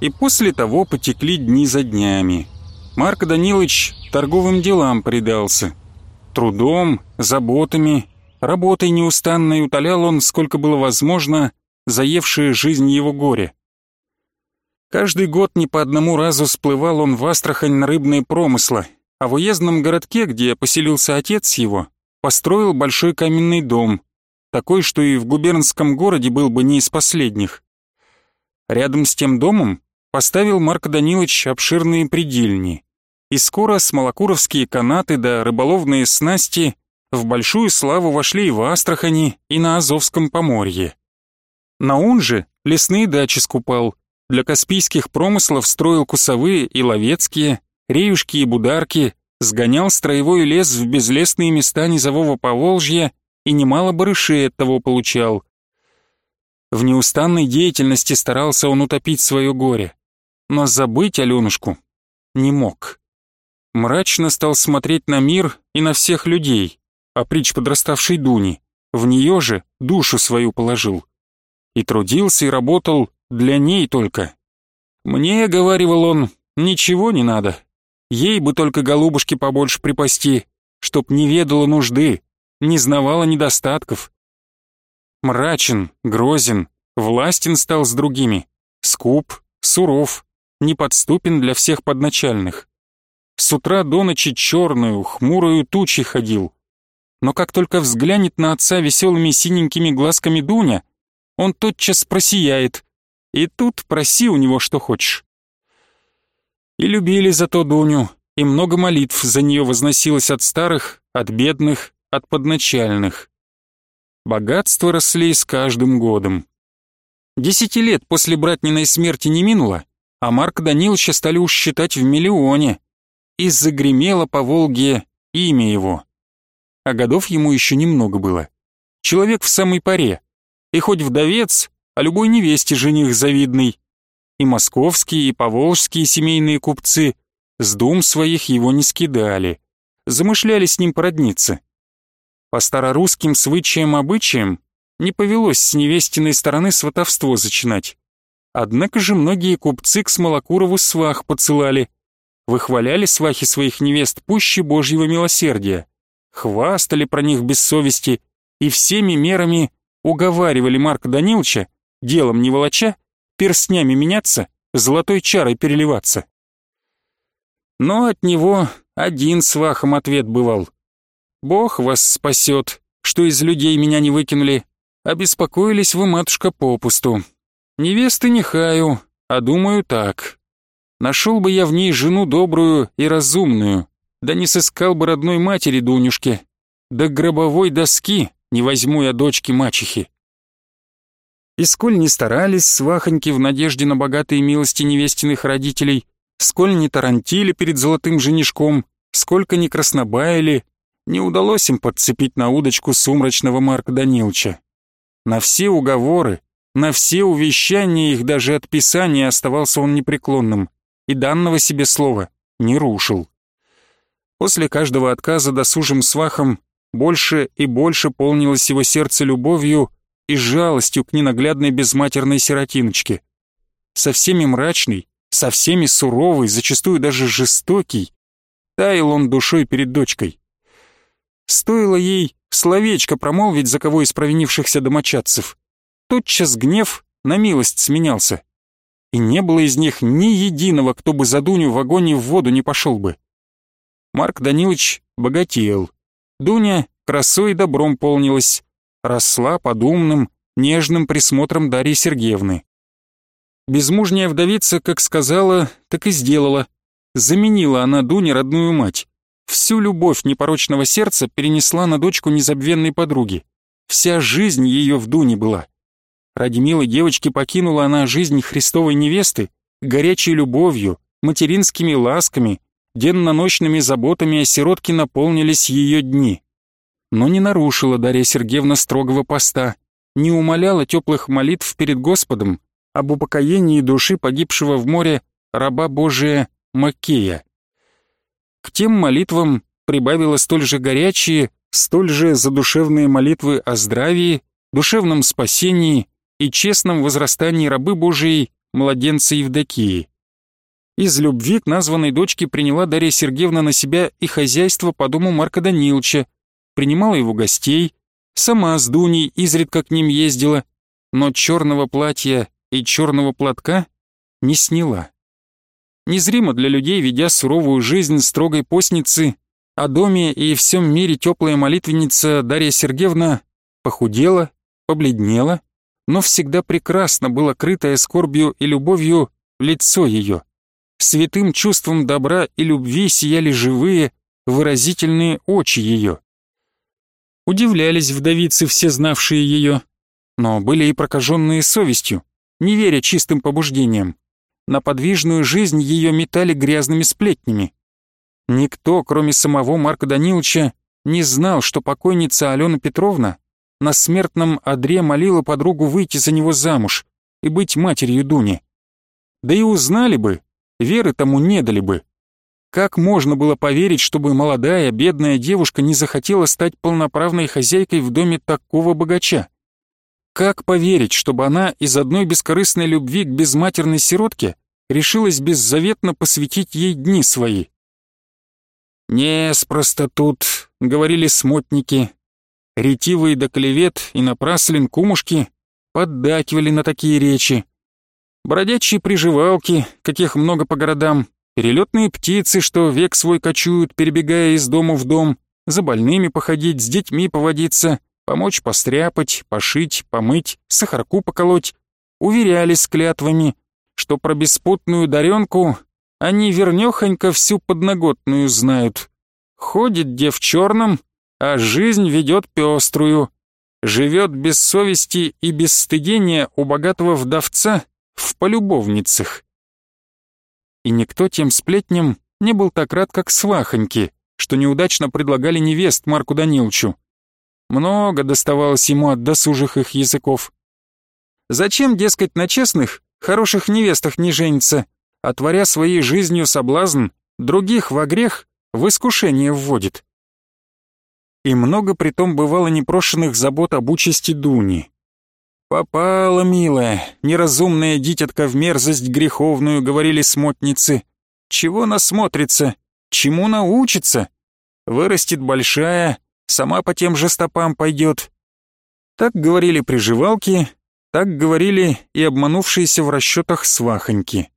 И после того потекли дни за днями. Марк Данилович торговым делам предался. Трудом, заботами, работой неустанной утолял он, сколько было возможно, заевшее жизнь его горе. Каждый год не по одному разу всплывал он в Астрахань на рыбные промыслы, а в уездном городке, где поселился отец его, построил большой каменный дом, такой, что и в губернском городе был бы не из последних. Рядом с тем домом поставил Марк Данилович обширные предельни, и скоро смолокуровские канаты да рыболовные снасти в большую славу вошли и в Астрахани, и на Азовском поморье. Наун же лесные дачи скупал, для каспийских промыслов строил кусовые и ловецкие, реюшки и бударки, сгонял строевой лес в безлесные места низового Поволжья и немало барышей от того получал. В неустанной деятельности старался он утопить свое горе но забыть Аленушку не мог. Мрачно стал смотреть на мир и на всех людей, а притч подраставшей Дуни, в нее же душу свою положил. И трудился и работал для ней только. Мне, говаривал он, ничего не надо. Ей бы только голубушки побольше припасти, чтоб не ведала нужды, не знавала недостатков. Мрачен, грозен, властен стал с другими, скуп, суров, неподступен для всех подначальных. С утра до ночи черную, хмурую тучи ходил. Но как только взглянет на отца веселыми синенькими глазками Дуня, он тотчас просияет. И тут проси у него что хочешь. И любили зато Дуню, и много молитв за нее возносилось от старых, от бедных, от подначальных. Богатства росли с каждым годом. Десяти лет после братниной смерти не минуло, а Марк Даниловича стали уж считать в миллионе, и загремело по Волге имя его. А годов ему еще немного было. Человек в самой паре, и хоть вдовец, а любой невесте жених завидный. И московские, и поволжские семейные купцы с дум своих его не скидали, замышляли с ним породниться. По старорусским свычаям обычаям не повелось с невестиной стороны сватовство зачинать. Однако же многие купцы к Смолокурову свах поцелали, выхваляли свахи своих невест пуще божьего милосердия, хвастали про них без совести и всеми мерами уговаривали Марка Даниловича, делом не волоча, перстнями меняться, золотой чарой переливаться. Но от него один свахом ответ бывал. «Бог вас спасет, что из людей меня не выкинули. Обеспокоились вы, матушка, попусту. Невесты не хаю, а думаю так. Нашел бы я в ней жену добрую и разумную, да не сыскал бы родной матери Дунюшки, да гробовой доски не возьму я дочки мачехи. И сколь не старались свахоньки в надежде на богатые милости невестиных родителей, сколь не тарантили перед золотым женишком, сколько не краснобаяли, не удалось им подцепить на удочку сумрачного Марка Данилча. На все уговоры, на все увещания их даже от писания оставался он непреклонным и данного себе слова не рушил. После каждого отказа досужим свахом больше и больше полнилось его сердце любовью и жалостью к ненаглядной безматерной сиротиночке. Со всеми мрачный, со всеми суровый, зачастую даже жестокий, таял он душой перед дочкой. Стоило ей словечко промолвить за кого из провинившихся домочадцев, тотчас гнев на милость сменялся. И не было из них ни единого, кто бы за Дуню в огонь и в воду не пошел бы. Марк Данилович богател. Дуня красой и добром полнилась, росла под умным, нежным присмотром Дарьи Сергеевны. Безмужняя вдовица, как сказала, так и сделала. Заменила она Дуне родную мать. Всю любовь непорочного сердца перенесла на дочку незабвенной подруги. Вся жизнь ее в Дуне была. Ради милой девочки покинула она жизнь Христовой невесты, горячей любовью, материнскими ласками, денно-ночными заботами о сиротке наполнились ее дни. Но не нарушила Дарья Сергеевна строгого поста, не умоляла теплых молитв перед Господом об упокоении души погибшего в море раба Божия Макея. К тем молитвам прибавила столь же горячие, столь же задушевные молитвы о здравии, душевном спасении и честном возрастании рабы Божией младенца Евдокии. Из любви к названной дочке приняла Дарья Сергеевна на себя и хозяйство по дому Марка Даниловича, принимала его гостей, сама с Дуней изредка к ним ездила, но черного платья и черного платка не сняла. Незримо для людей, ведя суровую жизнь строгой постницы, о доме и всем мире теплая молитвенница Дарья Сергеевна похудела, побледнела, но всегда прекрасно было крытое скорбью и любовью лицо ее. Святым чувством добра и любви сияли живые, выразительные очи ее. Удивлялись вдовицы, все знавшие ее, но были и прокаженные совестью, не веря чистым побуждениям. На подвижную жизнь ее метали грязными сплетнями. Никто, кроме самого Марка Даниловича, не знал, что покойница Алена Петровна на смертном одре молила подругу выйти за него замуж и быть матерью Дуни. Да и узнали бы, веры тому не дали бы. Как можно было поверить, чтобы молодая, бедная девушка не захотела стать полноправной хозяйкой в доме такого богача? Как поверить, чтобы она из одной бескорыстной любви к безматерной сиротке решилась беззаветно посвятить ей дни свои? «Неспросто тут», — говорили смотники. Ретивые до клевет и напраслен кумушки поддакивали на такие речи. Бродячие приживалки, каких много по городам, Перелетные птицы, что век свой кочуют, перебегая из дома в дом, за больными походить, с детьми поводиться, помочь постряпать, пошить, помыть, сахарку поколоть, уверяли с клятвами, что про беспутную даренку они вернёхонько всю подноготную знают. Ходит де в черном, а жизнь ведет пеструю, живет без совести и без стыдения у богатого вдовца в полюбовницах и никто тем сплетням не был так рад, как свахоньки, что неудачно предлагали невест Марку Данилчу. Много доставалось ему от досужих их языков. Зачем, дескать, на честных, хороших невестах не женится, отворя своей жизнью соблазн, других во грех, в искушение вводит? И много притом бывало непрошенных забот об участи Дуни. «Попала, милая, неразумная дитятка в мерзость греховную», — говорили смотницы. «Чего насмотрится? Чему научится? Вырастет большая, сама по тем же стопам пойдет». Так говорили приживалки, так говорили и обманувшиеся в расчетах свахоньки.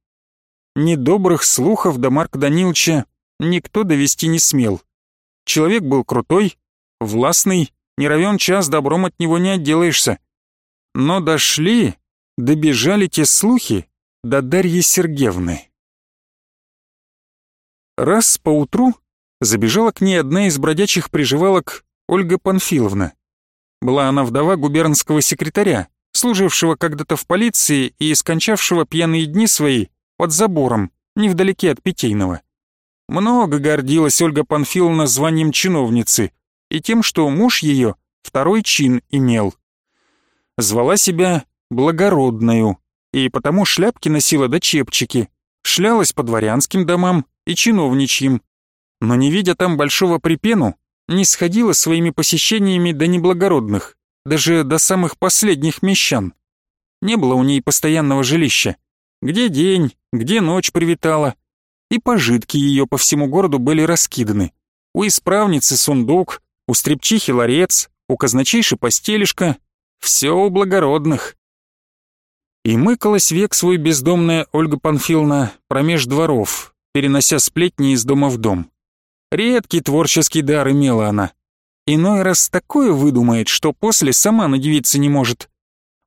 Недобрых слухов до Марка Даниловича никто довести не смел. Человек был крутой, властный, не равен час добром от него не отделаешься. Но дошли, добежали те слухи до Дарьи Сергеевны. Раз поутру забежала к ней одна из бродячих приживалок Ольга Панфиловна. Была она вдова губернского секретаря, служившего когда-то в полиции и скончавшего пьяные дни свои под забором, невдалеке от Питейного. Много гордилась Ольга Панфиловна званием чиновницы и тем, что муж ее второй чин имел звала себя благородною, и потому шляпки носила до чепчики, шлялась по дворянским домам и чиновничьим, но не видя там большого припену, не сходила своими посещениями до неблагородных, даже до самых последних мещан. Не было у ней постоянного жилища. Где день, где ночь привитала. И пожитки ее по всему городу были раскиданы. У исправницы сундук, у стрепчихи ларец, у казначейши постелишка, все у благородных. И мыкалась век свой бездомная Ольга Панфиловна промеж дворов, перенося сплетни из дома в дом. Редкий творческий дар имела она. Иной раз такое выдумает, что после сама надевиться не может.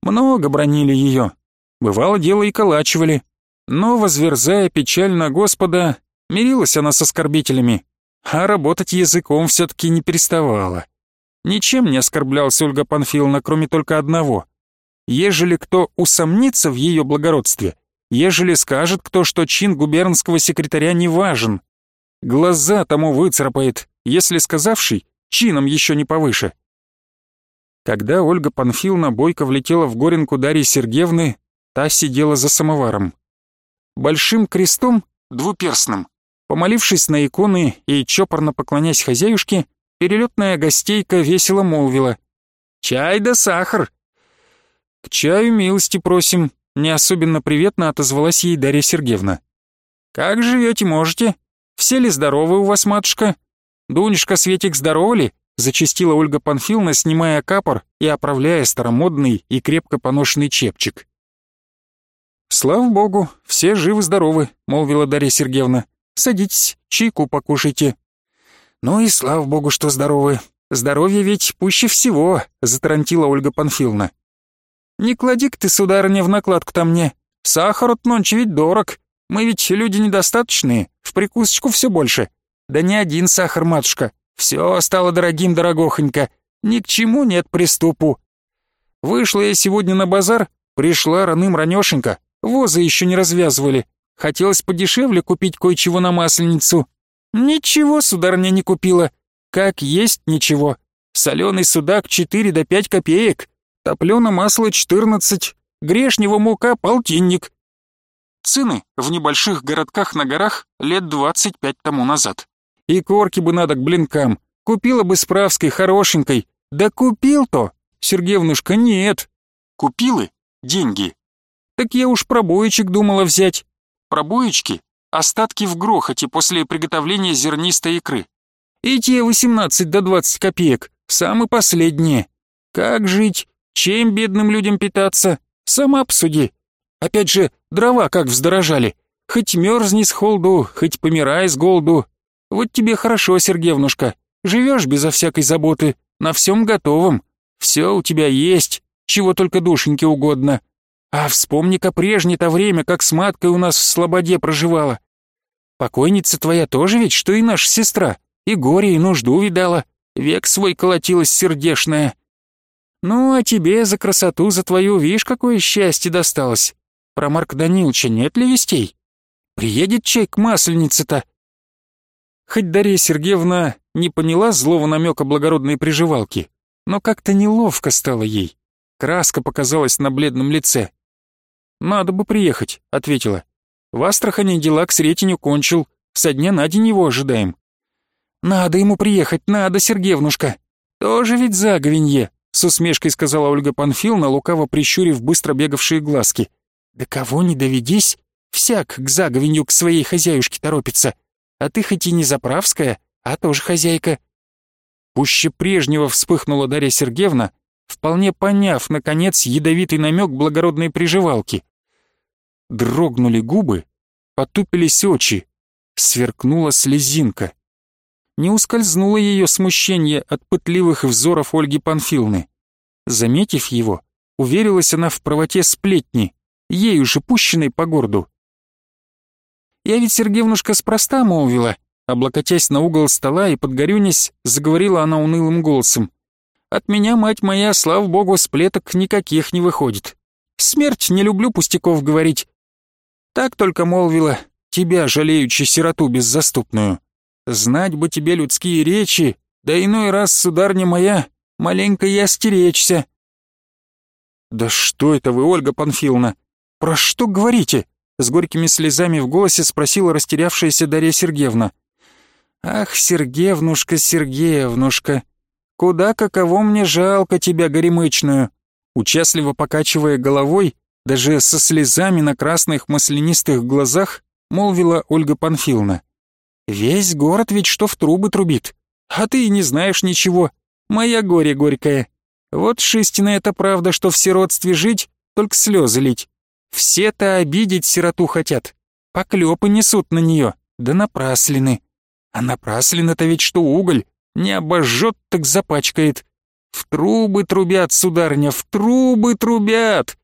Много бронили ее. Бывало, дело и калачивали. Но, возверзая печаль на Господа, мирилась она с оскорбителями, а работать языком все-таки не переставала. Ничем не оскорблялась Ольга Панфиловна, кроме только одного. Ежели кто усомнится в ее благородстве, ежели скажет кто, что чин губернского секретаря не важен, глаза тому выцарапает, если сказавший чином еще не повыше. Когда Ольга Панфиловна бойко влетела в горенку Дарьи Сергеевны, та сидела за самоваром. Большим крестом, двуперстным, помолившись на иконы и чопорно поклонясь хозяюшке, перелетная гостейка весело молвила. «Чай да сахар!» «К чаю милости просим», Не особенно приветно отозвалась ей Дарья Сергеевна. «Как живете, можете? Все ли здоровы у вас, матушка? Дунюшка, Светик, здорова ли?» Зачастила Ольга Панфиловна, снимая капор и оправляя старомодный и крепко поношенный чепчик. «Слава богу, все живы-здоровы», — молвила Дарья Сергеевна. «Садитесь, чайку покушайте». «Ну и слава богу, что здоровы. Здоровье ведь пуще всего», — затарантила Ольга Панфиловна. «Не клади-ка ты, сударыня, в накладку-то мне. Сахар от нонче ведь дорог. Мы ведь люди недостаточные, в прикусочку все больше. Да не один сахар, матушка. Все стало дорогим, дорогохонько. Ни к чему нет приступу. Вышла я сегодня на базар, пришла раным ранешенько. Возы еще не развязывали. Хотелось подешевле купить кое-чего на масленицу. Ничего, сударыня, не купила. Как есть ничего. Соленый судак 4 до 5 копеек. Топлено масло 14. Грешнего мука полтинник. Цены в небольших городках на горах лет 25 тому назад. И корки бы надо к блинкам. Купила бы справской, хорошенькой. Да купил-то, Сергеевнушка, нет. Купилы? Деньги. Так я уж пробоечек думала взять. Пробоечки? Остатки в грохоте после приготовления зернистой икры. И те 18 до 20 копеек, самые последние. Как жить? Чем бедным людям питаться? Сама обсуди. Опять же, дрова как вздорожали. Хоть мерзни с холоду, хоть помирай с голоду, вот тебе хорошо, Сергеевнушка. Живешь безо всякой заботы, на всем готовом. Все у тебя есть, чего только душеньке угодно. А вспомни-ка прежнее-то время, как с маткой у нас в Слободе проживала. Покойница твоя тоже ведь, что и наша сестра. И горе, и нужду видала. Век свой колотилась сердешная. Ну, а тебе за красоту, за твою, видишь, какое счастье досталось. Про Марка Даниловича нет ли вестей? Приедет чай к масленице-то, Хоть Дарья Сергеевна не поняла злого намека благородной приживалки, но как-то неловко стало ей. Краска показалась на бледном лице. «Надо бы приехать», — ответила. «В Астрахани дела к Сретеню кончил, со дня на день его ожидаем». «Надо ему приехать, надо, Сергеевнушка. Тоже ведь заговенье», — с усмешкой сказала Ольга Панфиловна, лукаво прищурив быстро бегавшие глазки. «Да кого не доведись, всяк к заговенью к своей хозяюшке торопится. А ты хоть и не заправская, а тоже хозяйка». Пуще прежнего вспыхнула Дарья Сергеевна, вполне поняв, наконец, ядовитый намек благородной приживалки. Дрогнули губы, потупились очи, сверкнула слезинка. Не ускользнуло ее смущение от пытливых взоров Ольги Панфилны. Заметив его, уверилась она в правоте сплетни, ею же пущенной по городу. Я ведь, Сергеевнушка, спроста молвила, облокотясь на угол стола и подгорюнясь, заговорила она унылым голосом. От меня, мать моя, слава богу, сплеток никаких не выходит. Смерть не люблю пустяков говорить. Так только молвила, тебя, жалеючи сироту беззаступную. Знать бы тебе людские речи, да иной раз, сударня моя, маленько я стеречься. Да что это вы, Ольга Панфиловна? Про что говорите? С горькими слезами в голосе спросила растерявшаяся Дарья Сергеевна. «Ах, Сергеевнушка, Сергеевнушка, куда каково мне жалко тебя, горемычную!» Участливо покачивая головой, даже со слезами на красных маслянистых глазах, молвила Ольга Панфиловна. «Весь город ведь что в трубы трубит, а ты и не знаешь ничего. Моя горе горькая. Вот шистина это правда, что в сиротстве жить, только слезы лить. Все-то обидеть сироту хотят. Поклёпы несут на неё, да напраслины. А напраслина-то ведь что уголь, не обожжёт, так запачкает. В трубы трубят, сударыня, в трубы трубят.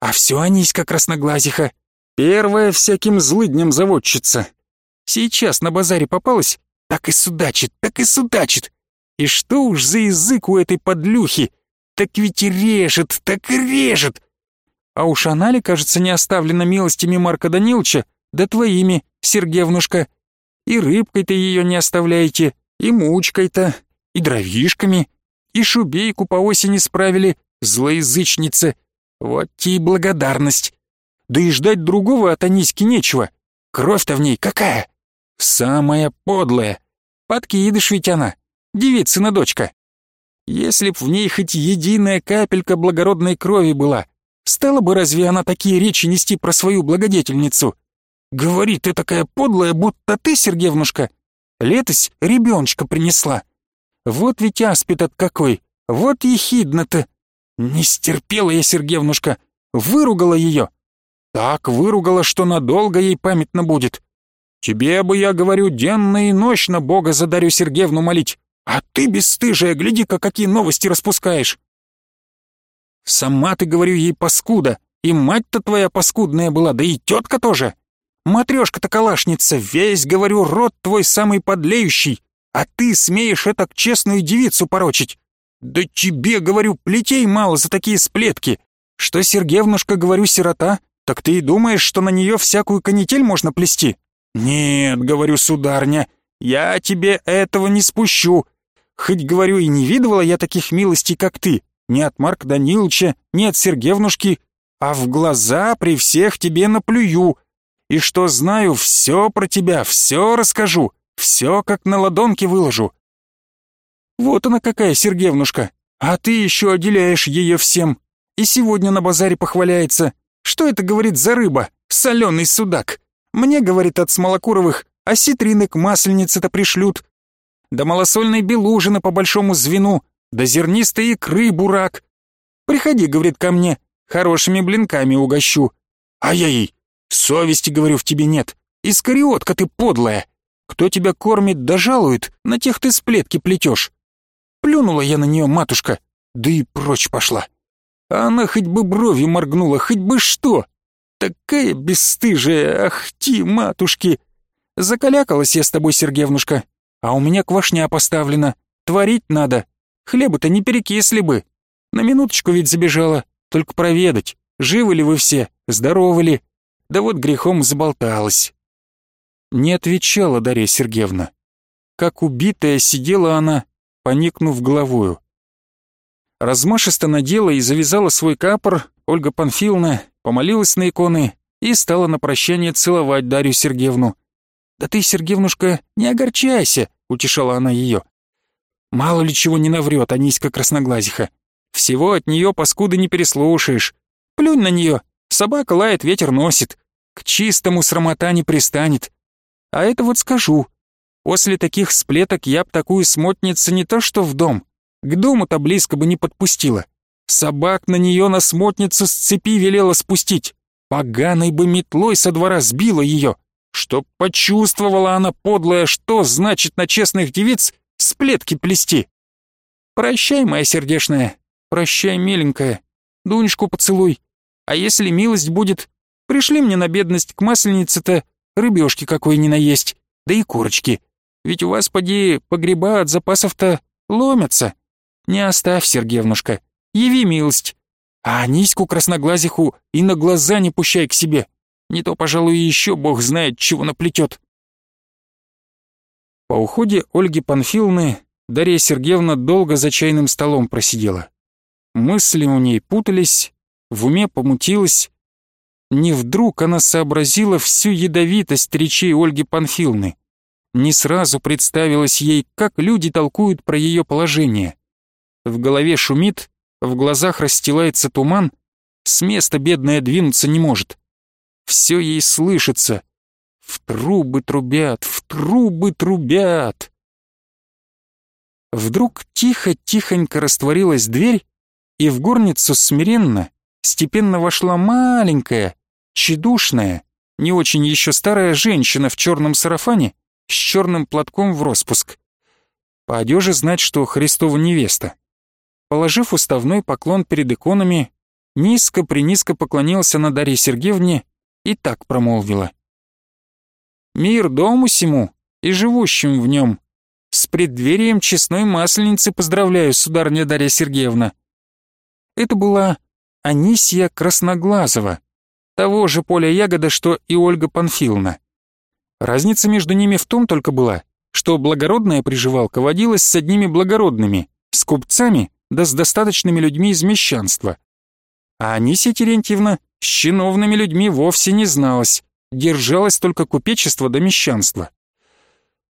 А всё Аниська красноглазиха, первая всяким злыдням заводчица. Сейчас на базаре попалась, так и судачит, так и судачит. И что уж за язык у этой подлюхи, так ведь и режет, так и режет. А уж она ли, кажется, не оставлена милостями Марка Даниловича, да твоими, Сергеевнушка. И рыбкой-то ее не оставляете, и мучкой-то, и дровишками, и шубейку по осени справили, злоязычницы. Вот те и благодарность. Да и ждать другого от Аниськи нечего. Кровь-то в ней какая? Самая подлая. Подкидыш ведь она, девицына дочка. Если б в ней хоть единая капелька благородной крови была, Стала бы разве она такие речи нести про свою благодетельницу? Говорит, ты такая подлая, будто ты, Сергеевнушка, летось ребеночка принесла. Вот ведь аспид какой, вот ехидно-то. Не стерпела я, Сергеевнушка, выругала ее. Так выругала, что надолго ей памятно будет. Тебе бы, я говорю, денно и ночно Бога за Дарью Сергеевну молить, а ты, бесстыжая, гляди-ка, какие новости распускаешь. Сама ты, говорю, ей паскуда, и мать-то твоя паскудная была, да и тетка тоже. Матрешка-то калашница, весь, говорю, рот твой самый подлеющий, а ты смеешь это к честную девицу порочить. Да тебе, говорю, плетей мало за такие сплетки. Что Сергеевнушка, говорю, сирота, так ты и думаешь, что на нее всякую канитель можно плести? Нет, говорю, сударня, я тебе этого не спущу. Хоть, говорю, и не видывала я таких милостей, как ты, ни от Марка Даниловича, ни от Сергеевнушки, а в глаза при всех тебе наплюю. И что знаю, все про тебя, все расскажу, все как на ладонке выложу. Вот она какая, Сергеевнушка, а ты еще отделяешь ее всем. И сегодня на базаре похваляется. Что это, говорит, за рыба? Соленый судак. Мне, говорит, от Смолокуровых осетрины к масленице-то пришлют. Да малосольной белужины по большому звену, да зернистой икры бурак. Приходи, говорит, ко мне, хорошими блинками угощу. А я ей, совести, говорю, в тебе нет. Искариотка ты подлая. Кто тебя кормит да жалует, на тех ты сплетки плетешь. Плюнула я на нее, матушка, да и прочь пошла. А она хоть бы бровью моргнула, хоть бы что. Такая бесстыжая, ах ти, матушки. Закалякалась я с тобой, Сергеевнушка, а у меня квашня поставлена. Творить надо, Хлеба-то не перекисли бы. На минуточку ведь забежала, только проведать, живы ли вы все, здоровы ли. Да вот грехом заболталась. Не отвечала Дарья Сергеевна. Как убитая сидела она, поникнув головою. Размашисто надела и завязала свой капор, Ольга Панфиловна помолилась на иконы и стала на прощание целовать Дарью Сергеевну. «Да ты, Сергеевнушка, не огорчайся», — утешала она ее. Мало ли чего не наврет Аниська красноглазиха. Всего от нее паскуды не переслушаешь. Плюнь на нее, собака лает, ветер носит. К чистому срамота не пристанет. А это вот скажу. После таких сплеток я б такую смотницу не то что в дом, к дому-то близко бы не подпустила. Собак на нее на смотницу с цепи велела спустить. Поганой бы метлой со двора сбила ее, чтоб почувствовала она подлая, что значит на честных девиц сплетки плести. Прощай, моя сердешная, прощай, миленькая, Дунечку поцелуй. А если милость будет, пришли мне на бедность к масленице-то рыбешки какой ни наесть, да и курочки. Ведь у вас, поди, погреба от запасов-то ломятся. Не оставь, Сергеевнушка, яви милость. А Аниську красноглазиху и на глаза не пущай к себе. Не то, пожалуй, еще бог знает, чего наплетет. По уходе Ольги Панфиловны Дарья Сергеевна долго за чайным столом просидела. Мысли у ней путались, в уме помутилась. Не вдруг она сообразила всю ядовитость речей Ольги Панфиловны. Не сразу представилось ей, как люди толкуют про ее положение. В голове шумит, в глазах расстилается туман, с места бедная двинуться не может. Все ей слышится, в трубы трубят, в трубы трубят. Вдруг тихо-тихонько растворилась дверь, и в горницу смиренно, степенно вошла маленькая, тщедушная, не очень еще старая женщина в черном сарафане с черным платком в распуск. По одежде знать, что Христова невеста. Положив уставной поклон перед иконами, низко-принизко поклонился на Дарье Сергеевне и так промолвила — Мир дому сему и живущим в нем. С преддверием честной масленицы поздравляю, сударыня Дарья Сергеевна. Это была Анисия Красноглазова, того же поля ягода, что и Ольга Панфиловна. Разница между ними в том только была, что благородная приживалка водилась с одними благородными, с купцами да с достаточными людьми из мещанства. А Анисия Терентьевна с чиновными людьми вовсе не зналась, держалось только купечество да мещанство.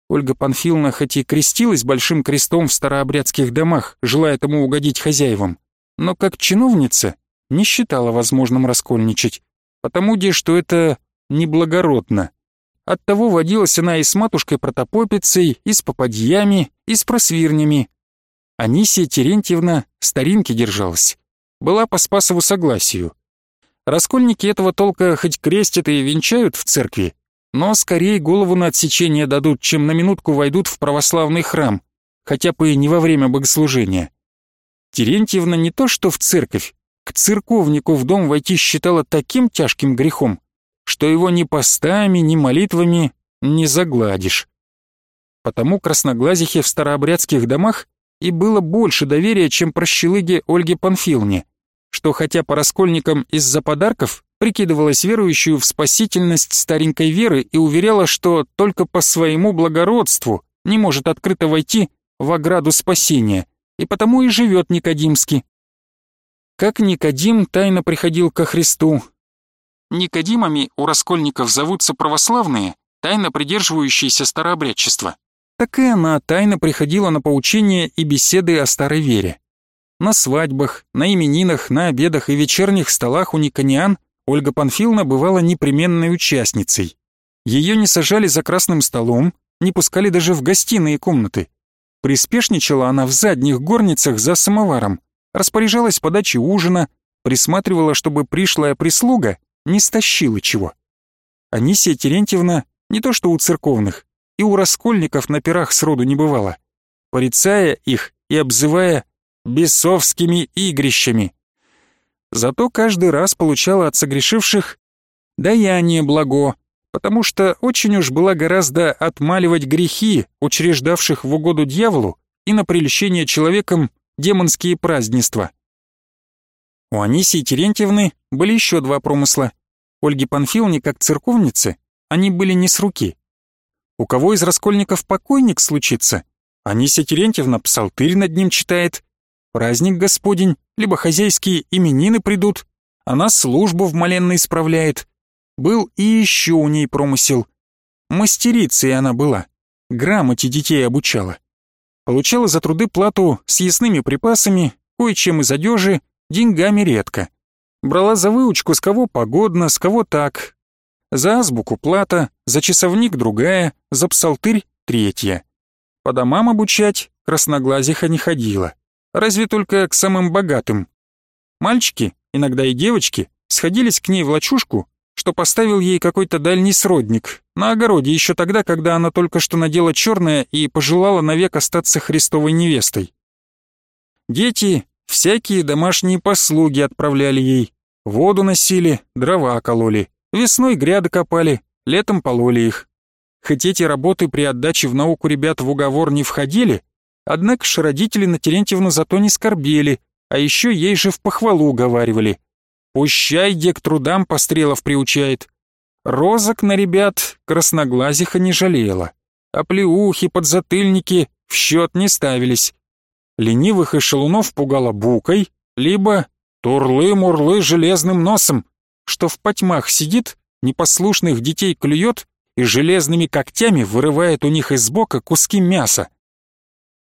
Ольга Панфиловна хоть и крестилась большим крестом в старообрядских домах, желая тому угодить хозяевам, но как чиновница не считала возможным раскольничать, потому где что это неблагородно. Оттого водилась она и с матушкой протопопицей, и с попадьями, и с просвирнями. Анисия Терентьевна старинки держалась. Была по Спасову согласию. Раскольники этого толка хоть крестят и венчают в церкви, но скорее голову на отсечение дадут, чем на минутку войдут в православный храм, хотя бы и не во время богослужения. Терентьевна не то что в церковь, к церковнику в дом войти считала таким тяжким грехом, что его ни постами, ни молитвами не загладишь. Потому красноглазихе в старообрядских домах и было больше доверия, чем прощелыге Ольге Панфиловне, что хотя по раскольникам из-за подарков прикидывалась верующую в спасительность старенькой веры и уверяла, что только по своему благородству не может открыто войти в ограду спасения, и потому и живет Никодимски. Как Никодим тайно приходил ко Христу, Никодимами у раскольников зовутся православные, тайно придерживающиеся старообрядчества. Так и она тайно приходила на поучения и беседы о старой вере. На свадьбах, на именинах, на обедах и вечерних столах у Никониан Ольга Панфиловна бывала непременной участницей. Ее не сажали за красным столом, не пускали даже в гостиные комнаты. Приспешничала она в задних горницах за самоваром, распоряжалась подачей ужина, присматривала, чтобы пришлая прислуга не стащила чего. Анисия Терентьевна не то что у церковных, и у раскольников на пирах сроду не бывало, порицая их и обзывая бесовскими игрищами. Зато каждый раз получала от согрешивших даяние благо, потому что очень уж была гораздо отмаливать грехи, учреждавших в угоду дьяволу и на прельщение человеком демонские празднества. У Анисии Терентьевны были еще два промысла. Ольге Панфиловне, как церковнице, они были не с руки. У кого из раскольников покойник случится, Анисия Терентьевна псалтырь над ним читает, праздник господень, либо хозяйские именины придут, она службу в моленной справляет. Был и еще у ней промысел. Мастерицей она была, грамоте детей обучала. Получала за труды плату с ясными припасами, кое-чем из одежи, деньгами редко. Брала за выучку с кого погодно, с кого так. За азбуку плата, за часовник другая, за псалтырь третья. По домам обучать красноглазиха не ходила. Разве только к самым богатым. Мальчики, иногда и девочки, сходились к ней в лачушку, что поставил ей какой-то дальний сродник, на огороде еще тогда, когда она только что надела черное и пожелала навек остаться Христовой невестой. Дети Всякие домашние послуги отправляли ей. Воду носили, дрова кололи, весной гряды копали, летом пололи их. Хоть эти работы при отдаче в науку ребят в уговор не входили, однако ж родители на Терентьевну зато не скорбели, а еще ей же в похвалу уговаривали. «Пущай, где к трудам пострелов приучает». Розок на ребят красноглазиха не жалела, а плеухи, подзатыльники в счет не ставились ленивых и шалунов пугала букой, либо турлы-мурлы железным носом, что в потьмах сидит, непослушных детей клюет и железными когтями вырывает у них из бока куски мяса.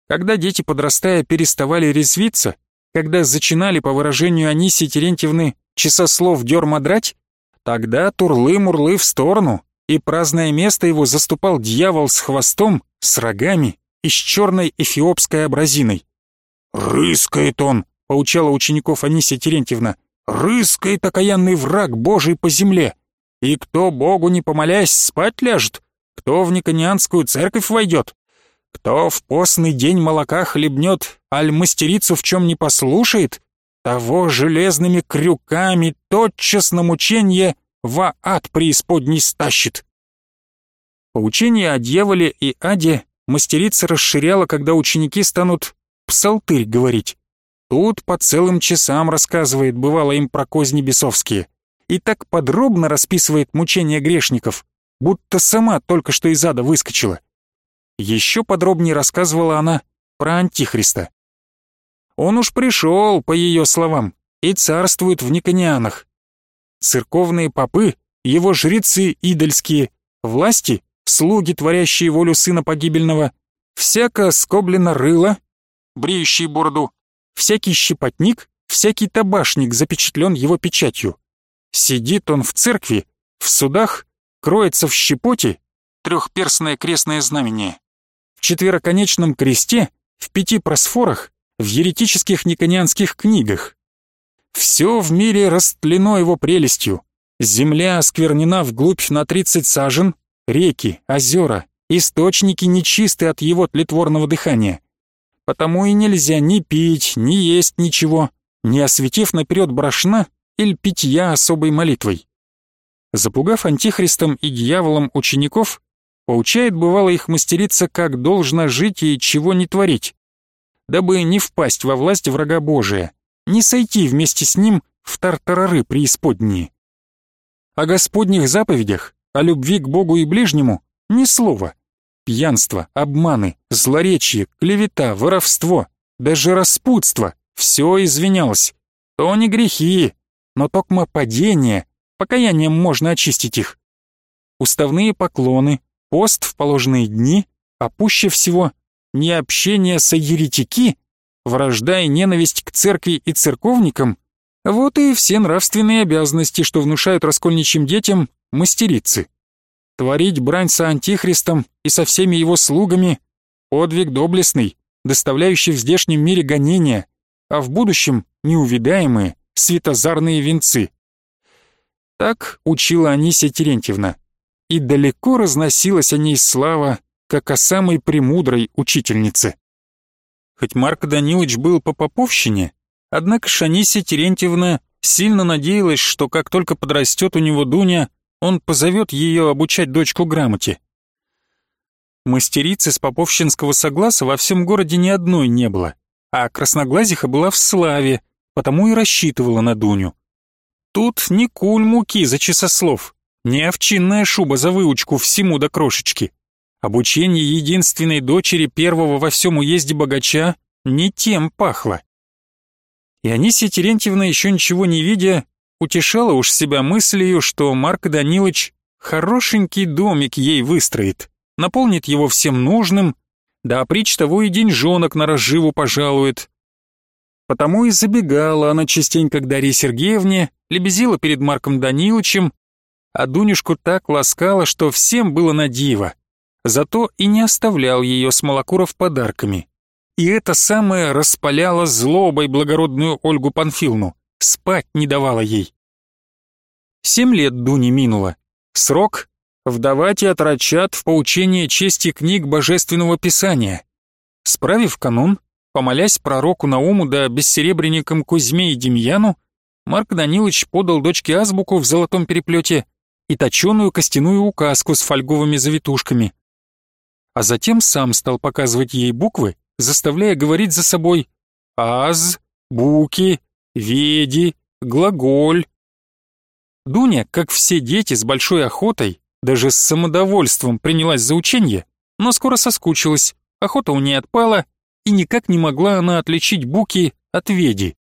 Когда дети, подрастая, переставали резвиться, когда зачинали, по выражению Анисии Терентьевны, часослов дерма драть, тогда турлы-мурлы в сторону, и праздное место его заступал дьявол с хвостом, с рогами и с черной эфиопской абразиной. «Рыскает он!» — поучала учеников Анисия Терентьевна. «Рыскает окаянный враг Божий по земле! И кто Богу не помолясь спать ляжет? Кто в Никонианскую церковь войдет? Кто в постный день молока хлебнет, аль мастерицу в чем не послушает, того железными крюками тотчас на мученье во ад преисподней стащит». Поучение о дьяволе и аде мастерица расширяла, когда ученики станут псалтырь говорить. Тут по целым часам рассказывает, бывало им про козни бесовские. И так подробно расписывает мучения грешников, будто сама только что из ада выскочила. Еще подробнее рассказывала она про Антихриста. Он уж пришел, по ее словам, и царствует в Никонианах. Церковные попы, его жрецы идольские, власти, слуги, творящие волю сына погибельного, всяко скоблено рыло бреющий бороду, всякий щепотник, всякий табашник запечатлен его печатью. Сидит он в церкви, в судах, кроется в щепоте, трехперстное крестное знамение, в четвероконечном кресте, в пяти просфорах, в еретических никонианских книгах. Все в мире растлено его прелестью. Земля осквернена вглубь на тридцать сажен, реки, озера, источники нечисты от его тлетворного дыхания. Потому и нельзя ни пить, ни есть ничего, не осветив наперед брашна или питья особой молитвой. Запугав антихристом и дьяволом учеников, поучает бывало их мастерица, как должно жить и чего не творить, дабы не впасть во власть врага Божия, не сойти вместе с ним в тартарары преисподние. О Господних заповедях, о любви к Богу и ближнему ни слова. Пьянство, обманы, злоречие, клевета, воровство, даже распутство — все извинялось. То не грехи, но токмо падение, покаянием можно очистить их. Уставные поклоны, пост в положенные дни, а пуще всего не общение со еретики, вражда и ненависть к церкви и церковникам — вот и все нравственные обязанности, что внушают раскольничьим детям мастерицы. Творить брань со антихристом и со всеми его слугами — подвиг доблестный, доставляющий в здешнем мире гонения, а в будущем неувидаемые светозарные венцы. Так учила Анисия Терентьевна, и далеко разносилась о ней слава, как о самой премудрой учительнице. Хоть Марк Данилович был по поповщине, однако Шанисия Терентьевна сильно надеялась, что как только подрастет у него Дуня, он позовет ее обучать дочку грамоте. Мастерицы с поповщинского согласа во всем городе ни одной не было, а красноглазиха была в славе, потому и рассчитывала на Дуню. Тут ни куль муки за часослов, ни овчинная шуба за выучку всему до крошечки. Обучение единственной дочери первого во всем уезде богача не тем пахло. И Анисия Терентьевна, еще ничего не видя, утешала уж себя мыслью, что Марк Данилович хорошенький домик ей выстроит, наполнит его всем нужным, да прич того и деньжонок на разживу пожалует. Потому и забегала она частенько к Дарье Сергеевне, лебезила перед Марком Даниловичем, а Дунюшку так ласкала, что всем было на диво зато и не оставлял ее с Малокуров подарками. И это самое распаляло злобой благородную Ольгу Панфилну, спать не давало ей. Семь лет Дуни минуло. Срок — вдавать и отрочат в поучение чести книг Божественного Писания. Справив канун, помолясь пророку Науму да бессеребренникам Кузьме и Демьяну, Марк Данилович подал дочке азбуку в золотом переплете и точеную костяную указку с фольговыми завитушками а затем сам стал показывать ей буквы, заставляя говорить за собой «аз», «буки», «веди», «глаголь». Дуня, как все дети, с большой охотой, даже с самодовольством принялась за учение, но скоро соскучилась, охота у ней отпала, и никак не могла она отличить буки от веди.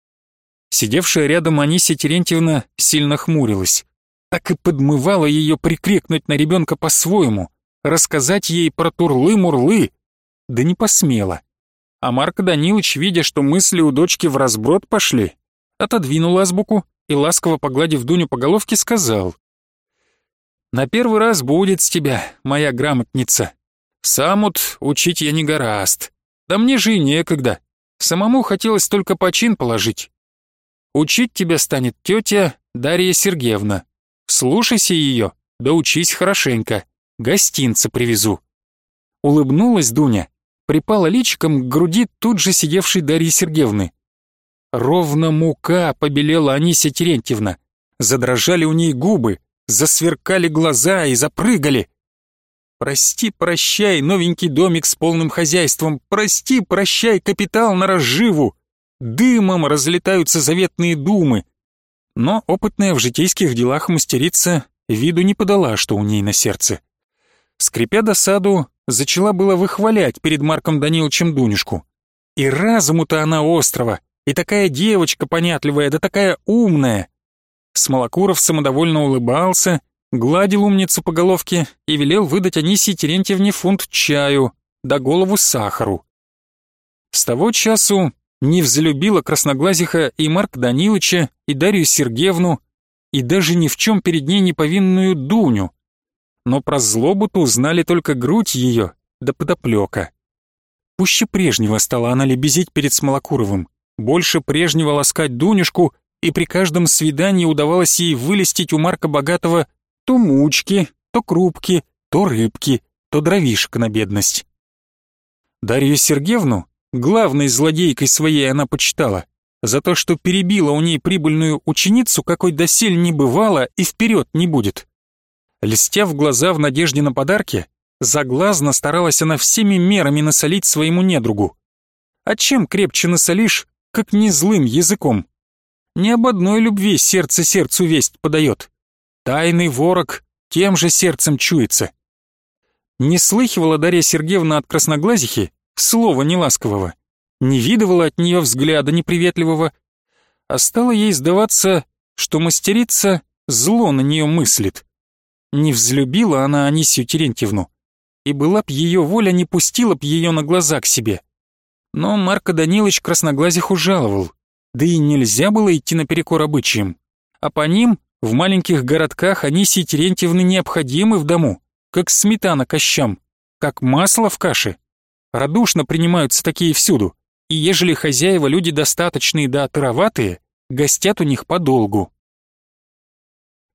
Сидевшая рядом Анисия Терентьевна сильно хмурилась, так и подмывала ее прикрикнуть на ребенка по-своему, рассказать ей про турлы-мурлы, да не посмела. А Марк Данилович, видя, что мысли у дочки в разброд пошли, отодвинул азбуку и, ласково погладив Дуню по головке, сказал «На первый раз будет с тебя, моя грамотница. Сам вот учить я не гораст. Да мне же и некогда. Самому хотелось только почин положить. Учить тебя станет тетя Дарья Сергеевна. Слушайся ее, да учись хорошенько гостинца привезу». Улыбнулась Дуня, припала личиком к груди тут же сидевшей Дарьи Сергеевны. Ровно мука побелела Анисия Терентьевна. Задрожали у ней губы, засверкали глаза и запрыгали. Прости, прощай, новенький домик с полным хозяйством, прости, прощай, капитал на разживу. Дымом разлетаются заветные думы. Но опытная в житейских делах мастерица виду не подала, что у ней на сердце. Скрипя досаду, зачала было выхвалять перед Марком Даниловичем Дунюшку. И разуму-то она острова, и такая девочка понятливая, да такая умная. Смолокуров самодовольно улыбался, гладил умницу по головке и велел выдать Анисии Терентьевне фунт чаю, да голову сахару. С того часу Не взлюбила Красноглазиха и Марк Данилыча, и Дарью Сергеевну, и даже ни в чем перед ней не повинную Дуню. Но про злобу-то узнали только грудь ее, да подоплека. Пуще прежнего стала она лебезить перед Смолокуровым, больше прежнего ласкать Дунюшку, и при каждом свидании удавалось ей вылестить у Марка Богатого то мучки, то крупки, то рыбки, то дровишек на бедность. Дарью Сергеевну главной злодейкой своей она почитала, за то, что перебила у ней прибыльную ученицу, какой досель не бывало и вперед не будет. Льстя в глаза в надежде на подарки, заглазно старалась она всеми мерами насолить своему недругу. А чем крепче насолишь, как не злым языком? Ни об одной любви сердце сердцу весть подает. Тайный ворог тем же сердцем чуется. Не слыхивала Дарья Сергеевна от красноглазихи слова неласкового, не видывала от нее взгляда неприветливого, а стало ей сдаваться, что мастерица зло на нее мыслит. Не взлюбила она Анисию Терентьевну, и была б ее воля, не пустила б ее на глаза к себе. Но Марко Данилович красноглазих ужаловал, да и нельзя было идти наперекор обычаям. А по ним в маленьких городках Анисии Терентьевны необходимы в дому, как сметана кощам, как масло в каше. Радушно принимаются такие всюду, и ежели хозяева люди достаточные да отороватые, гостят у них подолгу.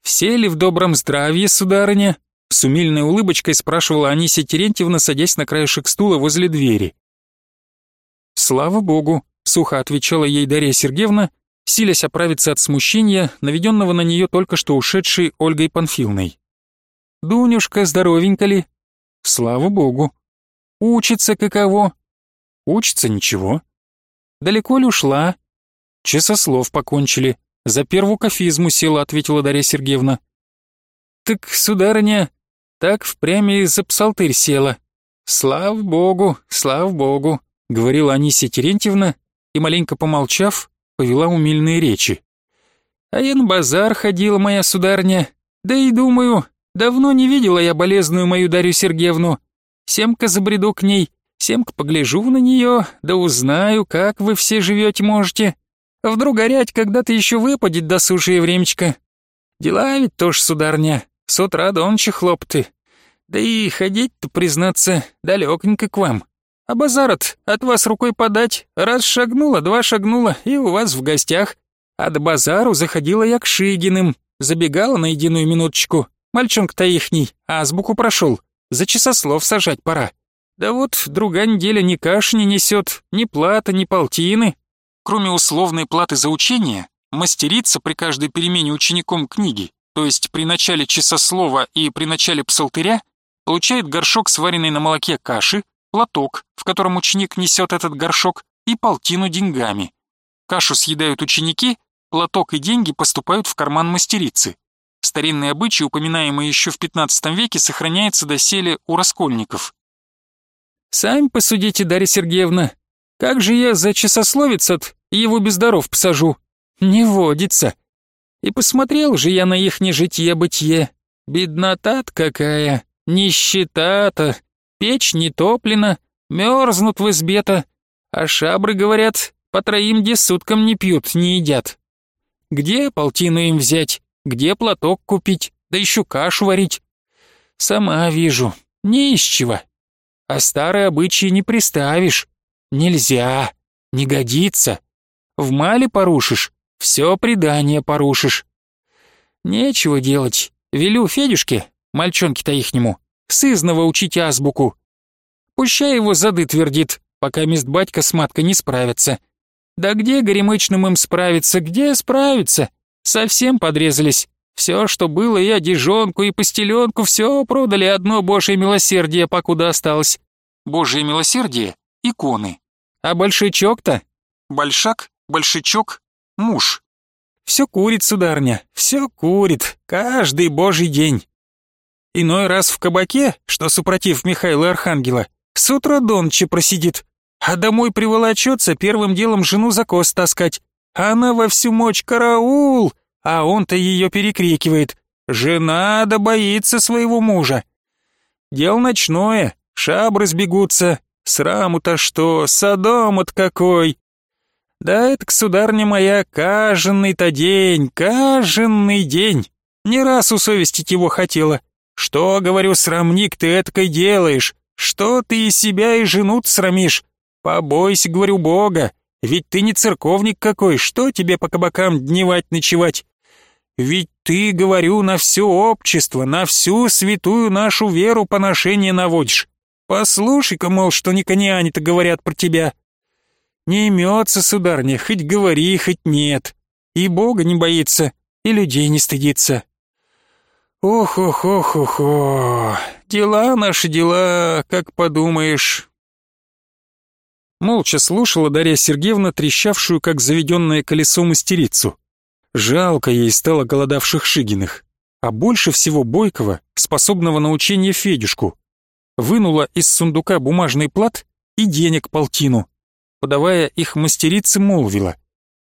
«Все ли в добром здравии, сударыня?» С умильной улыбочкой спрашивала Анисия Терентьевна, садясь на краешек стула возле двери. «Слава богу», — сухо отвечала ей Дарья Сергеевна, силясь оправиться от смущения, наведенного на нее только что ушедшей Ольгой Панфилной. Дунюшка, здоровенька ли? Слава богу. Учится каково? Учится ничего. Далеко ли ушла? Часослов покончили. За первую кофизму села, ответила Дарья Сергеевна. Так, сударыня, так впрямь и за псалтырь села. Слава богу, слава богу, говорила Анисия Терентьевна и, маленько помолчав, повела умильные речи. А я на базар ходила, моя сударня, да и думаю, Давно не видела я болезную мою Дарью Сергеевну. Семка забреду к ней, семка погляжу на нее, да узнаю, как вы все живете можете. Вдруг горять когда-то еще выпадет до суши и времечко. Дела ведь тоже, сударня, с утра до ночи хлопты. Да и ходить-то, признаться, далеконько к вам. А базар от вас рукой подать, раз шагнула, два шагнула, и у вас в гостях. А до базару заходила я к Шигиным, забегала на единую минуточку, Мальчонка-то ихний, азбуку прошел. За часослов сажать пора. Да вот другая неделя ни каши не несет, ни плата, ни полтины. Кроме условной платы за учение, мастерица при каждой перемене учеником книги, то есть при начале часослова и при начале псалтыря, получает горшок сваренной на молоке каши, платок, в котором ученик несет этот горшок, и полтину деньгами. Кашу съедают ученики, платок и деньги поступают в карман мастерицы. Старинный обычай, упоминаемый еще в XV веке, сохраняется доселе у раскольников. «Сами посудите, Дарья Сергеевна, как же я за часословец от его бездаров посажу? Не водится. И посмотрел же я на их нежитье-бытие. Беднота-то какая, нищета-то, печь не топлена, мерзнут в избе-то, а шабры, говорят, по троим суткам не пьют, не едят. Где полтину им взять? Где платок купить, да еще кашу варить? Сама вижу, не из чего. А старые обычаи не приставишь. Нельзя, не годится. В мале порушишь, все предание порушишь. Нечего делать. Велю Федюшке, мальчонке-то ихнему, сызново учить азбуку. Пущай его зады твердит, пока мест батька с маткой не справятся. Да где горемычным им справиться, где справиться? Совсем подрезались. Все, что было, и одежонку, и постеленку, все продали, одно божье милосердие покуда осталось. Божье милосердие — иконы. А большичок-то? Большак, большичок, муж. Все курит, сударня, все курит, каждый божий день. Иной раз в кабаке, что супротив Михаила Архангела, с утра до ночи просидит, а домой приволочется первым делом жену за кост таскать, она во всю мощь «Караул!», а он-то ее перекрикивает. «Жена да боится своего мужа!» Дело ночное, шабры сбегутся. Сраму-то что, садом от какой! Да это, сударня моя, каженный-то день, каженный день. Не раз усовестить его хотела. Что, говорю, срамник ты этакой делаешь? Что ты и себя, и жену срамишь? Побойся, говорю, Бога, ведь ты не церковник какой, что тебе по кабакам дневать-ночевать? Ведь ты, говорю, на все общество, на всю святую нашу веру поношение наводишь. Послушай-ка, мол, что никоняне-то говорят про тебя. Не имется, сударня, хоть говори, хоть нет. И Бога не боится, и людей не стыдится. Ох-ох-ох-ох-ох, дела наши дела, как подумаешь. Молча слушала Дарья Сергеевна трещавшую, как заведенное колесо, мастерицу. Жалко ей стало голодавших Шигиных, а больше всего Бойкова, способного на учение Федюшку. Вынула из сундука бумажный плат и денег полтину. Подавая их мастерице, молвила.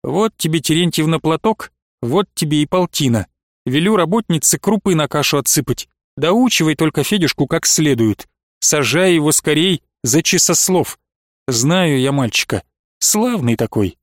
«Вот тебе, Терентьевна, платок, вот тебе и полтина. Велю работнице крупы на кашу отсыпать. Доучивай только Федюшку как следует. Сажай его скорей за часослов. Знаю я мальчика. Славный такой».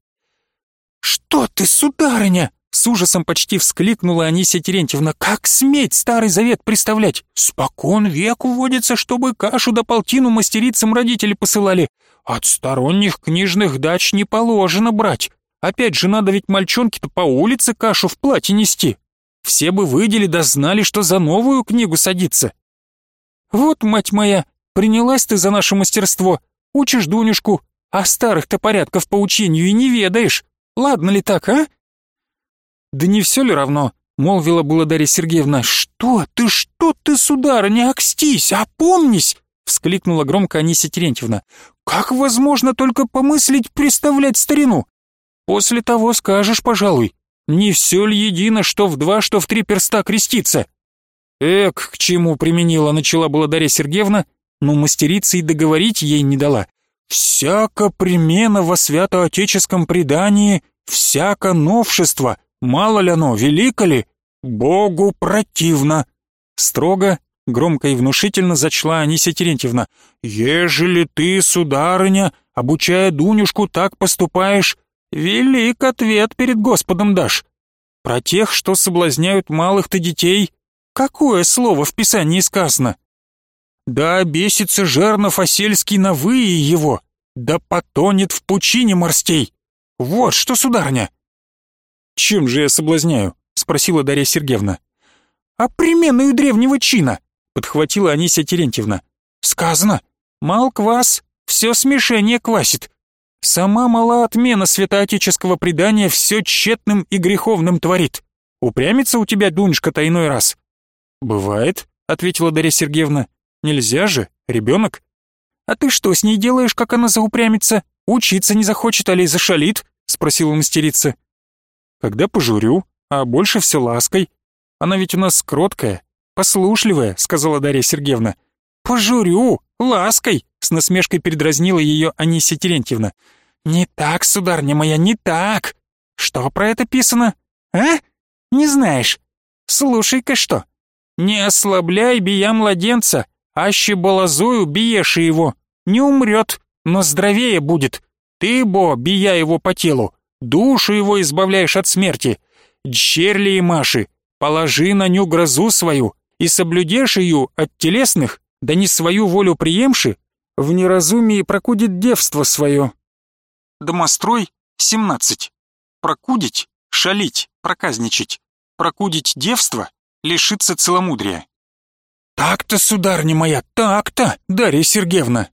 «Что ты, сударыня?» С ужасом почти вскликнула Анисия Терентьевна. «Как сметь старый завет представлять? Спокон век уводится, чтобы кашу да полтину мастерицам родители посылали. От сторонних книжных дач не положено брать. Опять же, надо ведь мальчонке-то по улице кашу в платье нести. Все бы выдели да знали, что за новую книгу садится. Вот, мать моя, принялась ты за наше мастерство, учишь Дунюшку, а старых-то порядков по учению и не ведаешь. Ладно ли так, а?» «Да не все ли равно?» — молвила была Дарья Сергеевна. «Что ты, что ты, сударыня, окстись, опомнись!» — вскликнула громко Анисия Терентьевна. «Как возможно только помыслить представлять старину? После того скажешь, пожалуй, не все ли едино, что в два, что в три перста креститься?» «Эк, к чему применила?» — начала была Дарья Сергеевна, но мастерица и договорить ей не дала. «Всяко примена во святоотеческом предании, всяко новшество, Мало ли оно, велико ли? Богу противно!» Строго, громко и внушительно зачла Анисия Терентьевна. «Ежели ты, сударыня, обучая Дунюшку, так поступаешь, велик ответ перед Господом дашь. Про тех, что соблазняют малых-то детей, какое слово в Писании сказано? Да бесится жернов осельский на вы и его, да потонет в пучине морстей. Вот что, сударыня!» «Чем же я соблазняю?» — спросила Дарья Сергеевна. «А применную древнего чина!» — подхватила Анисия Терентьевна. «Сказано, мал квас, все смешение квасит. Сама мала отмена святоотеческого предания все тщетным и греховным творит. Упрямится у тебя Дунюшка-то иной раз?» «Бывает», — ответила Дарья Сергеевна. «Нельзя же, ребенок». «А ты что с ней делаешь, как она заупрямится? Учиться не захочет, али зашалит?» — спросила мастерица. Когда пожурю, а больше все лаской. Она ведь у нас кроткая, послушливая», — сказала Дарья Сергеевна. «Пожурю, лаской», — с насмешкой передразнила ее Анисия Терентьевна. «Не так, сударня моя, не так. Что про это писано? А? Не знаешь? Слушай-ка что. Не ослабляй бия младенца, аще балазою биешь его. Не умрет, но здоровее будет. Ты, бо, бия его по телу, душу его избавляешь от смерти. Дщерли и Маши, положи на ню грозу свою, и соблюдешь ее от телесных, да не свою волю приемши, в неразумии прокудит девство свое. Домострой 17. Прокудить, шалить, проказничать. Прокудить девство, лишиться целомудрия. «Так-то, сударня моя, так-то, Дарья Сергеевна!»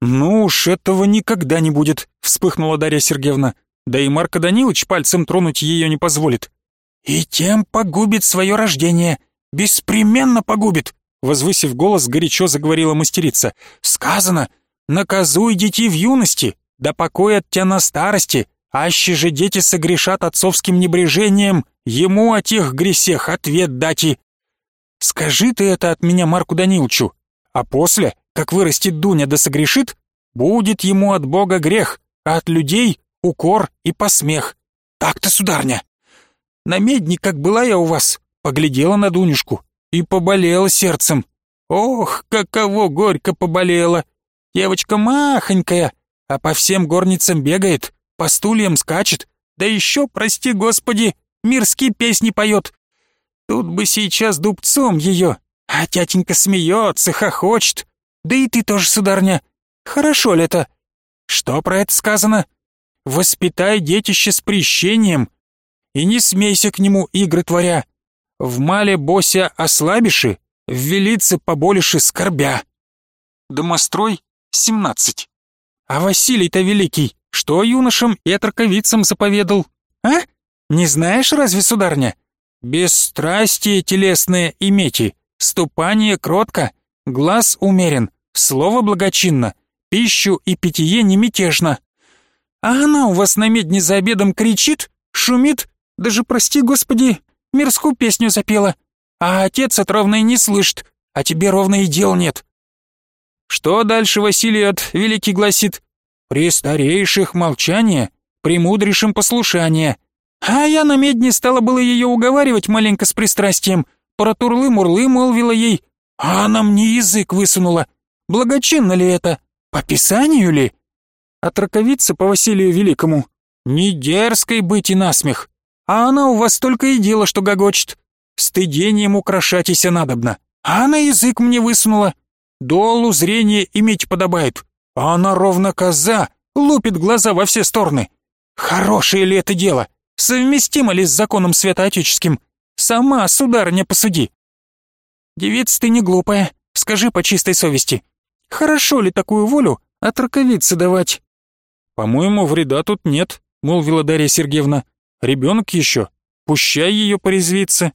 «Ну уж этого никогда не будет», — вспыхнула Дарья Сергеевна. Да и Марко Данилович пальцем тронуть ее не позволит. «И тем погубит свое рождение, беспременно погубит», возвысив голос, горячо заговорила мастерица. «Сказано, наказуй детей в юности, да покоят тебя на старости, аще же дети согрешат отцовским небрежением, ему о тех гресех ответ дати. Скажи ты это от меня Марку Даниловичу, а после, как вырастет Дуня да согрешит, будет ему от Бога грех, а от людей укор и посмех. Так-то, сударня. На медне, как была я у вас, поглядела на Дунюшку и поболела сердцем. Ох, каково горько поболела. Девочка махонькая, а по всем горницам бегает, по стульям скачет, да еще, прости господи, мирские песни поет. Тут бы сейчас дубцом ее, а тятенька смеется, хохочет. Да и ты тоже, сударня. Хорошо ли это? Что про это сказано? Воспитай детище с прещением, и не смейся к нему игры творя. В мале бося ослабиши, в велице поболиши скорбя. Домострой, 17. А Василий-то великий, что юношам и отраковицам заповедал? А? Не знаешь разве, сударня? Бесстрастие телесное имейте, ступание кротко, глаз умерен, слово благочинно, пищу и питье не мятежно. А она у вас на медне за обедом кричит, шумит, даже, прости господи, мирскую песню запела, а отец от ровной не слышит, а тебе ровно и дел нет. Что дальше Василий от великий гласит? При старейших молчание, при мудрейшем послушание. А я на медне стала было ее уговаривать маленько с пристрастием, про турлы-мурлы молвила ей, а она мне язык высунула. Благочинно ли это? По писанию ли? От раковицы по Василию Великому. Не дерзкой быть и насмех. А она у вас только и дело, что гогочет. Стыдением украшатися надобно. А она язык мне высунула. Долу зрение иметь подобает. А она ровно коза, лупит глаза во все стороны. Хорошее ли это дело? Совместимо ли с законом святоотеческим? Сама, сударыня, посуди. Девица ты не глупая, скажи по чистой совести. Хорошо ли такую волю от раковицы давать? По-моему, вреда тут нет, молвила Дарья Сергеевна. Ребенок еще, пущай ее порезвиться.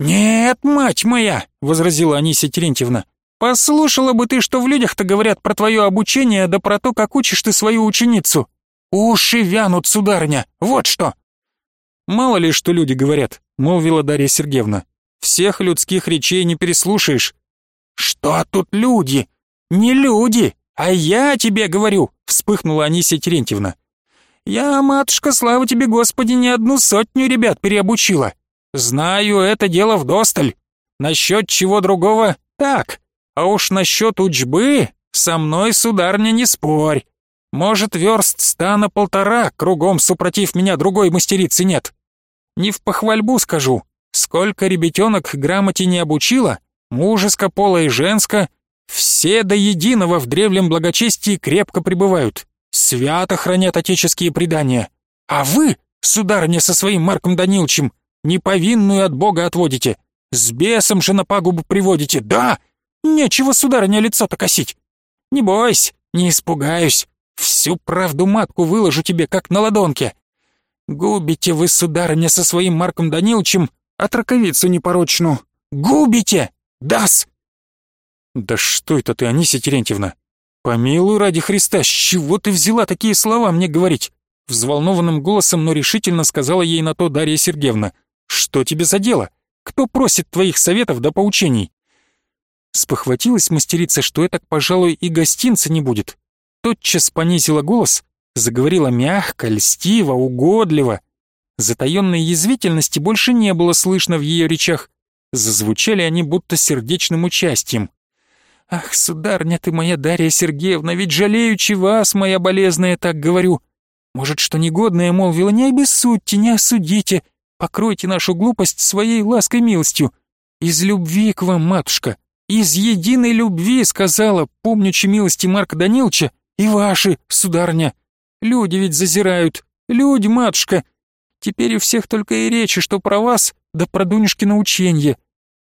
«Нет, мать моя!» — возразила Анисия Терентьевна. «Послушала бы ты, что в людях-то говорят про твое обучение, да про то, как учишь ты свою ученицу. Уши вянут, сударыня, вот что!» «Мало ли, что люди говорят», — молвила Дарья Сергеевна. «Всех людских речей не переслушаешь». «Что тут люди? Не люди, а я тебе говорю», — вспыхнула Анисия Терентьевна. «Я, матушка, слава тебе, Господи, не одну сотню ребят переобучила. Знаю это дело вдосталь. Насчет чего другого — так. А уж насчет учбы со мной, сударня, не спорь. Может, верст ста на полтора, кругом супротив меня другой мастерицы нет. Не в похвальбу скажу, сколько ребятенок грамоте не обучила, мужеско, пола и женско, все до единого в древнем благочестии крепко пребывают, свято хранят отеческие предания. А вы, сударыня, со своим Марком Даниловичем, неповинную от Бога отводите, с бесом же на пагубу приводите, да? Нечего, сударыня, лицо-то косить. Не бойся, не испугаюсь, всю правду матку выложу тебе, как на ладонке. Губите вы, сударыня, со своим Марком Даниловичем, от раковицу непорочную. Губите! Дас! Да что это ты, Анисия Терентьевна? Помилуй ради Христа, с чего ты взяла такие слова мне говорить? Взволнованным голосом, но решительно сказала ей на то Дарья Сергеевна. Что тебе за дело? Кто просит твоих советов да поучений?» Спохватилась мастерица, что это, пожалуй, и гостинца не будет. Тотчас понизила голос, заговорила мягко, льстиво, угодливо. Затаённой язвительности больше не было слышно в ее речах. Зазвучали они будто сердечным участием. «Ах, сударня ты моя Дарья Сергеевна, ведь жалеючи вас, моя болезная, так говорю. Может, что негодное молвила, не обессудьте, не осудите, Покройте нашу глупость своей лаской милостью. Из любви к вам, матушка, из единой любви, сказала, помнючи милости Марка Даниловича, и ваши, сударня. Люди ведь зазирают, люди, матушка. Теперь у всех только и речи, что про вас, да про Дунюшкино ученье.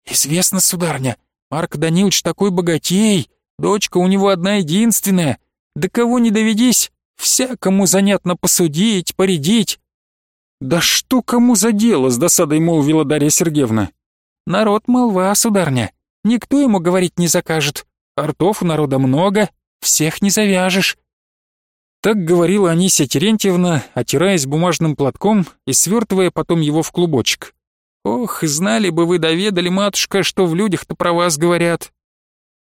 Известно, сударня, Марк Данилович такой богатей, дочка у него одна единственная. До кого не доведись, всякому занятно посудить, поредить, «Да что кому за дело?» — с досадой молвила Дарья Сергеевна. «Народ молва, сударня. Никто ему говорить не закажет. Артов у народа много, всех не завяжешь». Так говорила Анисия Терентьевна, отираясь бумажным платком и свертывая потом его в клубочек. «Ох, знали бы вы, доведали, матушка, что в людях-то про вас говорят».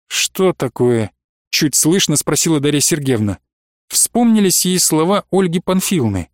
«Что такое?» — чуть слышно спросила Дарья Сергеевна. Вспомнились ей слова Ольги Панфиловны.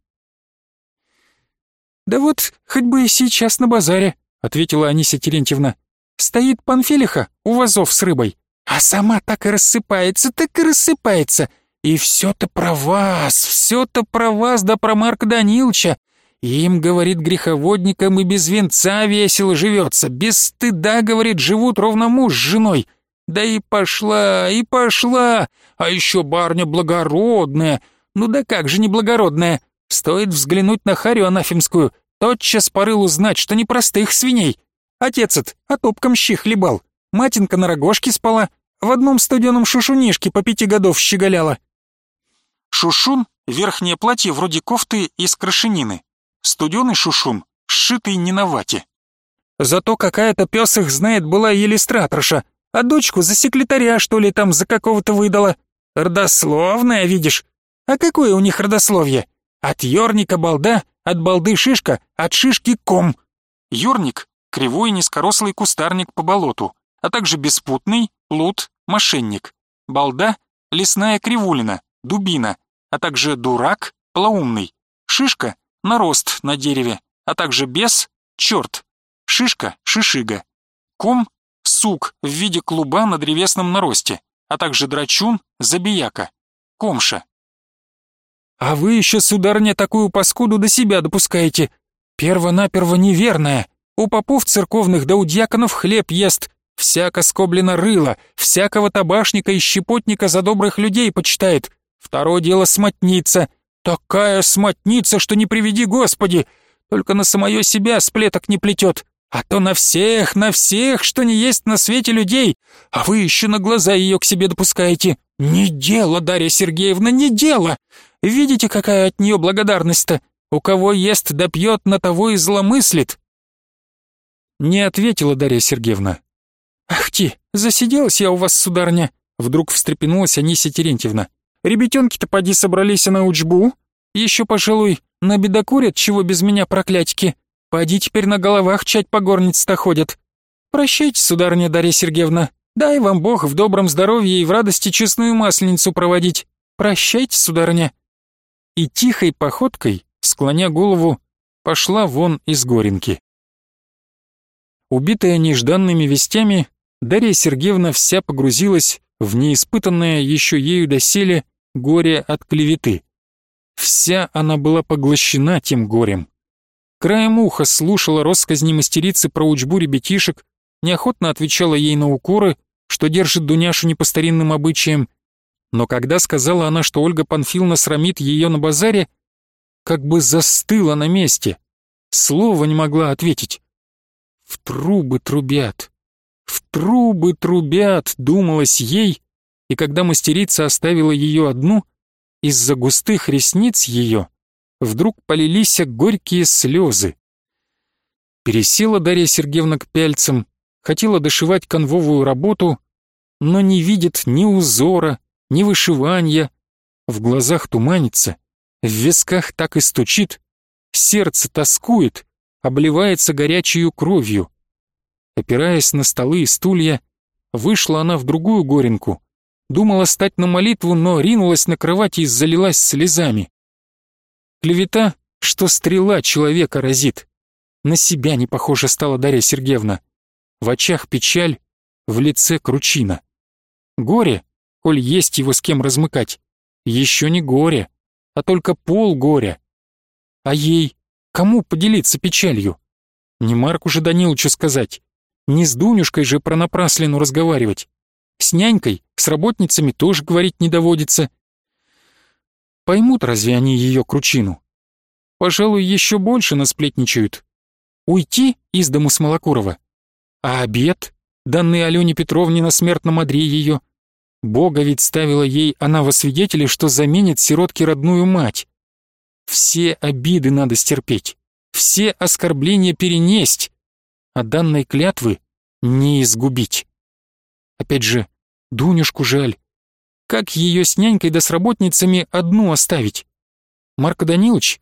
«Да вот, хоть бы и сейчас на базаре», — ответила Анися Терентьевна. «Стоит Панфилиха у вазов с рыбой, а сама так и рассыпается, так и рассыпается. И все-то про вас, все-то про вас, да про Марка Даниловича. Им, говорит, греховодникам и без венца весело живется, без стыда, говорит, живут ровно муж с женой. Да и пошла, и пошла, а еще барня благородная. Ну да как же не благородная? Стоит взглянуть на Харю Анафемскую, тотчас порыл узнать, что не простых свиней. Отец от, а топком щи хлебал. Матинка на рогожке спала, в одном студеном шушунишке по пяти годов щеголяла. Шушун — верхнее платье вроде кофты из крашенины. Студеный шушун, сшитый не на вате. Зато какая-то пёс их знает была иллюстраторша, а дочку за секретаря, что ли, там за какого-то выдала. Родословная, видишь? А какое у них родословие? От ёрника балда, от балды шишка, от шишки ком. Ёрник — кривой низкорослый кустарник по болоту, а также беспутный, лут, мошенник. Балда — лесная кривулина, дубина, а также дурак, плаумный. Шишка — нарост на дереве, а также бес, черт. Шишка — шишига. Ком — сук в виде клуба на древесном наросте, а также драчун — забияка. Комша. А вы еще, сударыня, такую паскуду до себя допускаете. Перво-наперво неверная. У попов церковных да у дьяконов хлеб ест, всяко скоблено рыло, всякого табашника и щепотника за добрых людей почитает. Второе дело смотница. Такая смотница, что не приведи Господи. Только на самое себя сплеток не плетет. А то на всех, на всех, что не есть на свете людей. А вы еще на глаза ее к себе допускаете. Не дело, Дарья Сергеевна, не дело. Видите, какая от нее благодарность-то? У кого ест да пьет, на того и зломыслит. Не ответила Дарья Сергеевна. «Ах ти, засиделась я у вас, сударня!» Вдруг встрепенулась Анисия Терентьевна. «Ребятенки-то поди собрались на учбу. Еще, пожалуй, набедокурят, чего без меня проклятьки. Поди теперь на головах чать по горнице-то ходят. Прощайте, сударня Дарья Сергеевна. Дай вам Бог в добром здоровье и в радости честную масленицу проводить. Прощайте, сударыня и тихой походкой, склоня голову, пошла вон из Горенки. Убитая нежданными вестями, Дарья Сергеевна вся погрузилась в неиспытанное еще ею доселе горе от клеветы. Вся она была поглощена тем горем. Краем уха слушала россказни мастерицы про учбу ребятишек, неохотно отвечала ей на укоры, что держит Дуняшу не по старинным обычаям, но когда сказала она, что Ольга Панфиловна срамит ее на базаре, как бы застыла на месте, слова не могла ответить. «В трубы трубят, в трубы трубят», — думалось ей, и когда мастерица оставила ее одну, из-за густых ресниц ее вдруг полились горькие слезы. Пересела Дарья Сергеевна к пяльцам, хотела дошивать конвовую работу, но не видит ни узора, ни вышивания. В глазах туманится, в висках так и стучит, сердце тоскует, обливается горячей кровью. Опираясь на столы и стулья, вышла она в другую горенку. Думала стать на молитву, но ринулась на кровать и залилась слезами. Клевета, что стрела человека разит. На себя не похожа стала Дарья Сергеевна. В очах печаль, в лице кручина. Горе, коль есть его с кем размыкать. Еще не горе, а только пол горя. А ей кому поделиться печалью? Не Марку же Даниловичу сказать, не с Дунюшкой же про напраслину разговаривать. С нянькой, с работницами тоже говорить не доводится. Поймут разве они ее кручину? Пожалуй, еще больше насплетничают. Уйти из дому Смолокурова. А обед, данный Алене Петровне на смертном одре ее, Бога ведь ставила ей она во свидетели, что заменит сиротке родную мать. Все обиды надо стерпеть, все оскорбления перенесть, а данной клятвы не изгубить. Опять же, Дунюшку жаль. Как ее с нянькой да с работницами одну оставить? Марко Данилович?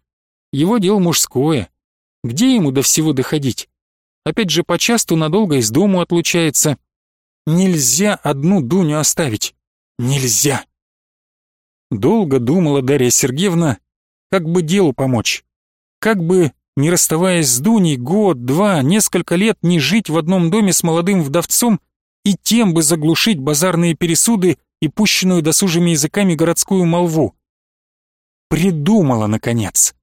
Его дело мужское. Где ему до всего доходить? Опять же, почасту надолго из дому отлучается. Нельзя одну Дуню оставить. Нельзя. Долго думала Дарья Сергеевна, как бы делу помочь. Как бы, не расставаясь с Дуней, год, два, несколько лет не жить в одном доме с молодым вдовцом и тем бы заглушить базарные пересуды и пущенную досужими языками городскую молву. Придумала, наконец.